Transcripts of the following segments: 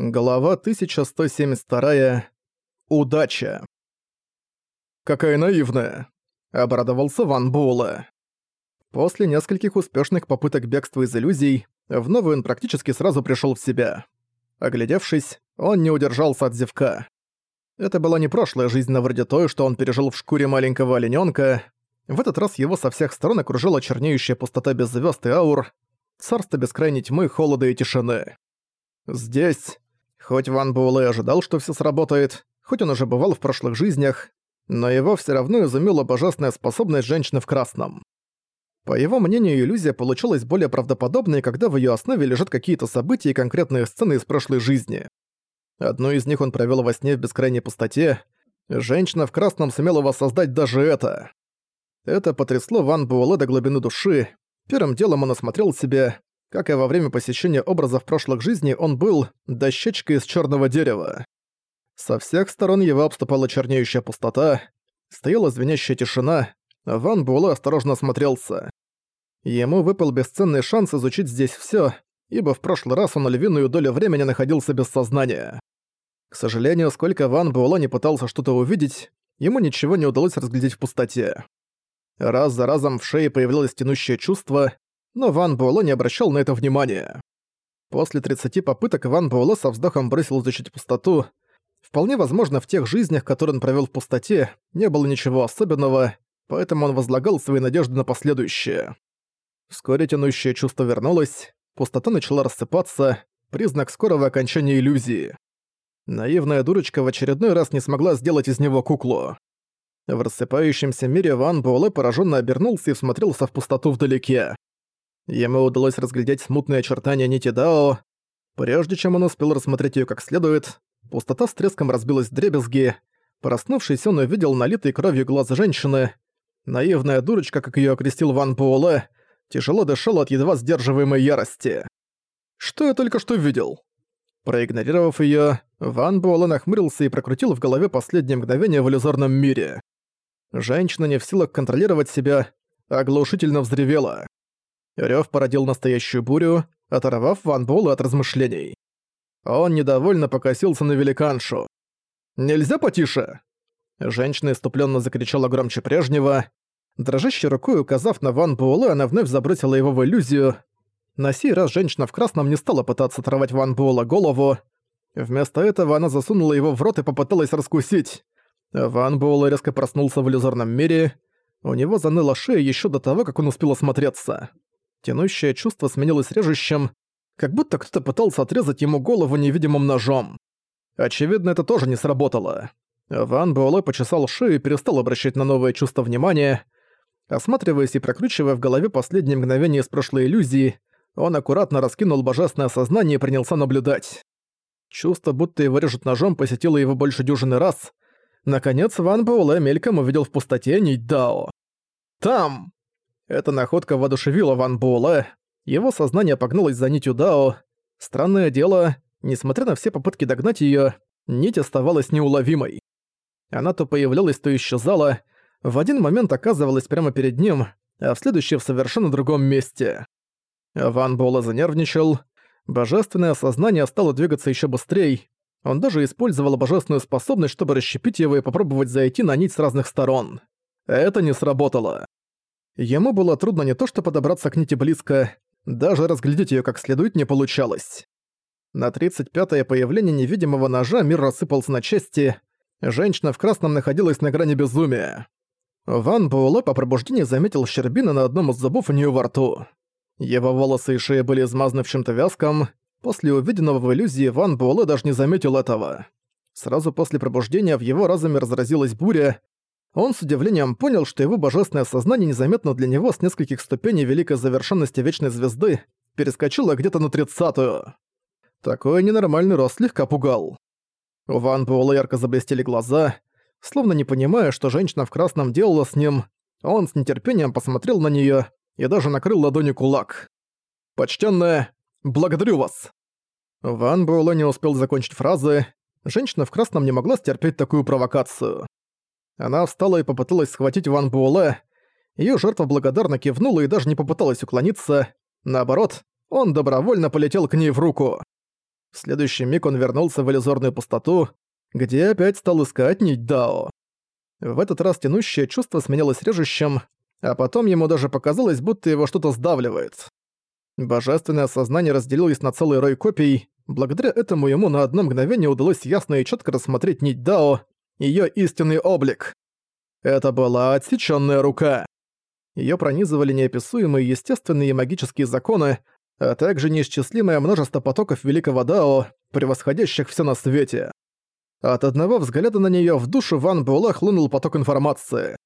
Глава 1172. Удача. «Какая наивная!» — обрадовался Ван Буэлэ. После нескольких успешных попыток бегства из иллюзий, вновь он практически сразу пришел в себя. Оглядевшись, он не удержался от зевка. Это была не прошлая жизнь на вроде той, что он пережил в шкуре маленького оленёнка. В этот раз его со всех сторон окружила чернеющая пустота без звезд и аур, царство бескрайней тьмы, холода и тишины. Здесь, Хоть Ван Буэлэ ожидал, что все сработает, хоть он уже бывал в прошлых жизнях, но его все равно изумила божественная способность женщины в красном. По его мнению, иллюзия получилась более правдоподобной, когда в ее основе лежат какие-то события и конкретные сцены из прошлой жизни. Одну из них он провел во сне в бескрайней пустоте. Женщина в красном сумела воссоздать даже это. Это потрясло Ван Буэлэ до глубины души. Первым делом он осмотрел себя, как и во время посещения образов прошлых жизней, он был дощечкой из черного дерева. Со всех сторон его обступала чернеющая пустота, стояла звенящая тишина, Ван Буэлэ осторожно осмотрелся. Ему выпал бесценный шанс изучить здесь все, ибо в прошлый раз он львиную долю времени находился без сознания. К сожалению, сколько Ван Буэлэ не пытался что-то увидеть, ему ничего не удалось разглядеть в пустоте. Раз за разом в шее появлялось тянущее чувство, но Ван Буэлло не обращал на это внимания. После 30 попыток Ван Буэлло со вздохом бросил изучить пустоту. Вполне возможно, в тех жизнях, которые он провел в пустоте, не было ничего особенного, поэтому он возлагал свои надежды на последующее. Вскоре тянущее чувство вернулось, пустота начала рассыпаться, признак скорого окончания иллюзии. Наивная дурочка в очередной раз не смогла сделать из него куклу. В рассыпающемся мире Ван Буэлэ пораженно обернулся и всмотрелся в пустоту вдалеке. Ему удалось разглядеть смутные очертания нити Дао. Прежде чем он успел рассмотреть ее как следует, пустота с треском разбилась в дребезги. Проснувшись, он увидел налитый кровью глаз женщины. Наивная дурочка, как ее окрестил Ван Буэлэ, тяжело дышала от едва сдерживаемой ярости. «Что я только что видел?» Проигнорировав ее, Ван Буэлэ нахмурился и прокрутил в голове последнее мгновение в иллюзорном мире. Женщина не в силах контролировать себя, оглушительно взревела. Рёв породил настоящую бурю, оторвав Ван Буэлла от размышлений. Он недовольно покосился на великаншу. «Нельзя потише?» Женщина иступленно закричала громче прежнего. Дрожащей рукой указав на Ван Буэлэ, она вновь забросила его в иллюзию. На сей раз женщина в красном не стала пытаться оторвать Ван Буэлла голову. Вместо этого она засунула его в рот и попыталась раскусить. Ван Буэлэ резко проснулся в иллюзорном мире. У него заныла шея еще до того, как он успел осмотреться. Тянущее чувство сменилось режущим, как будто кто-то пытался отрезать ему голову невидимым ножом. Очевидно, это тоже не сработало. Ван Буэлэ почесал шею и перестал обращать на новое чувство внимания. Осматриваясь и прокручивая в голове последние мгновения из прошлой иллюзии, он аккуратно раскинул божественное сознание и принялся наблюдать. Чувство, будто его режут ножом, посетило его больше дюжины раз. Наконец, Ван Буэлэ мельком увидел в пустоте нить Дао. «Там!» Эта находка воодушевила Ван Буэлэ, его сознание погнулось за нитью Дао. Странное дело, несмотря на все попытки догнать её, нить оставалась неуловимой. Она то появлялась, то исчезала, в один момент оказывалась прямо перед ним, а в следующий в совершенно другом месте. Ван Буэлэ занервничал, божественное сознание стало двигаться ещё быстрее, он даже использовал божественную способность, чтобы расщепить его и попробовать зайти на нить с разных сторон. Это не сработало. Ему было трудно не то что подобраться к нити близко, даже разглядеть её как следует не получалось. На 35-е появление невидимого ножа мир рассыпался на части, женщина в красном находилась на грани безумия. Ван Буэлэ по пробуждении заметил щербины на одном из зубов у неё во рту. Его волосы и шея были измазаны в чем-то вязком. После увиденного в иллюзии Ван Буэлэ даже не заметил этого. Сразу после пробуждения в его разуме разразилась буря, он с удивлением понял, что его божественное сознание незаметно для него с нескольких ступеней великой завершенности Вечной Звезды перескочило где-то на тридцатую. Такой ненормальный рост слегка пугал. У Ван Буэлла ярко заблестели глаза, словно не понимая, что женщина в красном делала с ним, он с нетерпением посмотрел на неё и даже накрыл ладонью кулак. «Почтенная, благодарю вас!» Ван Буэлла не успел закончить фразы, женщина в красном не могла стерпеть такую провокацию. Она встала и попыталась схватить Ван Буэлэ. Её жертва благодарно кивнула и даже не попыталась уклониться. Наоборот, он добровольно полетел к ней в руку. В следующий миг он вернулся в иллюзорную пустоту, где опять стал искать нить Дао. В этот раз тянущее чувство сменилось режущим, а потом ему даже показалось, будто его что-то сдавливает. Божественное сознание разделилось на целый рой копий, благодаря этому ему на одно мгновение удалось ясно и четко рассмотреть нить Дао, ее истинный облик. Это была отсеченная рука. Ее пронизывали неописуемые естественные и магические законы, а также неисчислимое множество потоков великого Дао, превосходящих все на свете. От одного взгляда на нее в душу Ван Буэлла хлынул поток информации.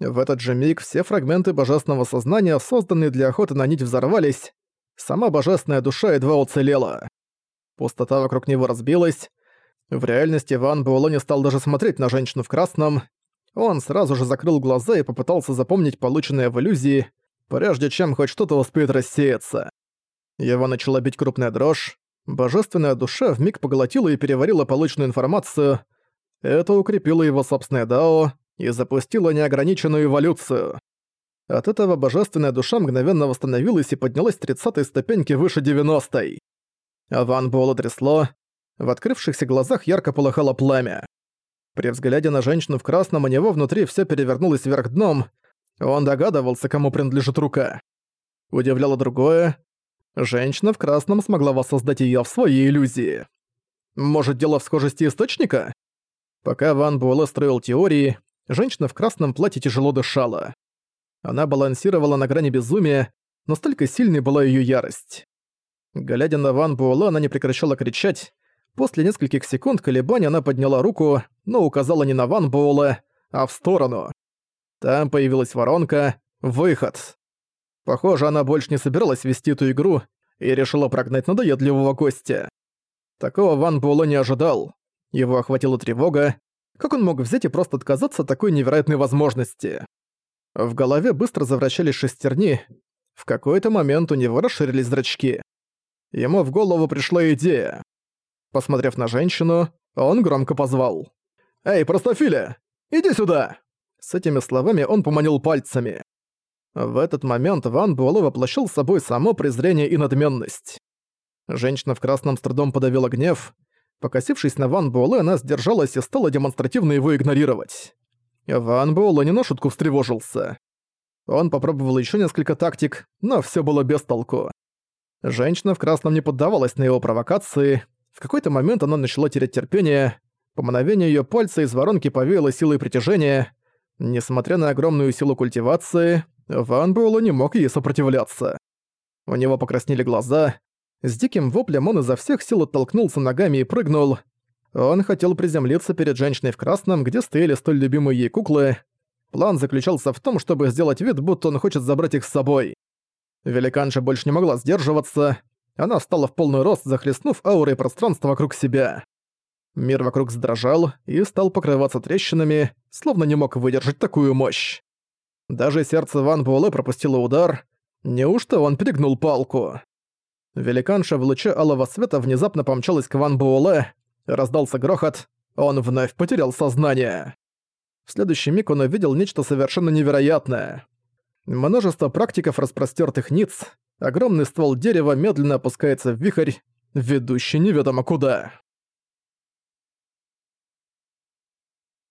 В этот же миг все фрагменты божественного сознания, созданные для охоты на нить, взорвались. Сама божественная душа едва уцелела. Пустота вокруг него разбилась. В реальности Ван Буэлло не стал даже смотреть на женщину в красном. Он сразу же закрыл глаза и попытался запомнить полученное в иллюзии, прежде чем хоть что-то успеет рассеяться. Его начала бить крупная дрожь. Божественная душа вмиг поглотила и переварила полученную информацию. Это укрепило его собственное дао и запустило неограниченную эволюцию. От этого божественная душа мгновенно восстановилась и поднялась с 30 ступеньки выше 90-й. Ван Буэлла трясло, в открывшихся глазах ярко полыхало пламя. При взгляде на женщину в красном у него внутри все перевернулось вверх дном, он догадывался, кому принадлежит рука. Удивляло другое. Женщина в красном смогла воссоздать её в своей иллюзии. Может, дело в схожести источника? Пока Ван Буэлэ строил теории, женщина в красном платье тяжело дышала. Она балансировала на грани безумия, настолько сильной была её ярость. Глядя на Ван Буэлэ, она не прекращала кричать. После нескольких секунд колебаний она подняла руку, но указала не на Ван Буэлэ, а в сторону. Там появилась воронка «Выход». Похоже, она больше не собиралась вести эту игру и решила прогнать надоедливого гостя. Такого Ван Буэлэ не ожидал. Его охватила тревога. Как он мог взять и просто отказаться от такой невероятной возможности? В голове быстро завращались шестерни. В какой-то момент у него расширились зрачки. Ему в голову пришла идея. Посмотрев на женщину, он громко позвал. «Эй, простофиля, иди сюда!» С этими словами он поманил пальцами. В этот момент Ван Буэлэ воплощил с собой само презрение и надменность. Женщина в красном с трудом подавила гнев. Покосившись на Ван Буэлэ, она сдержалась и стала демонстративно его игнорировать. Ван Буэлэ не на шутку встревожился. Он попробовал еще несколько тактик, но все было без толку. Женщина в красном не поддавалась на его провокации. В какой-то момент она начала терять терпение. По мановению ее пальца из воронки повеяло силой притяжения. Несмотря на огромную силу культивации, Ван Буэлло не мог ей сопротивляться. У него покраснели глаза. С диким воплем он изо всех сил оттолкнулся ногами и прыгнул. Он хотел приземлиться перед женщиной в красном, где стояли столь любимые ей куклы. План заключался в том, чтобы сделать вид, будто он хочет забрать их с собой. Великанша больше не могла сдерживаться. Она встала в полный рост, захлестнув аурой пространство вокруг себя. Мир вокруг задрожал и стал покрываться трещинами, словно не мог выдержать такую мощь. Даже сердце Ван Буэлэ пропустило удар. Неужто он перегнул палку? Великанша в луче алого света внезапно помчалась к Ван Буэлэ. Раздался грохот. Он вновь потерял сознание. В следующий миг он увидел нечто совершенно невероятное. Множество практиков распростёртых ниц. Огромный ствол дерева медленно опускается в вихрь, ведущий неведомо куда.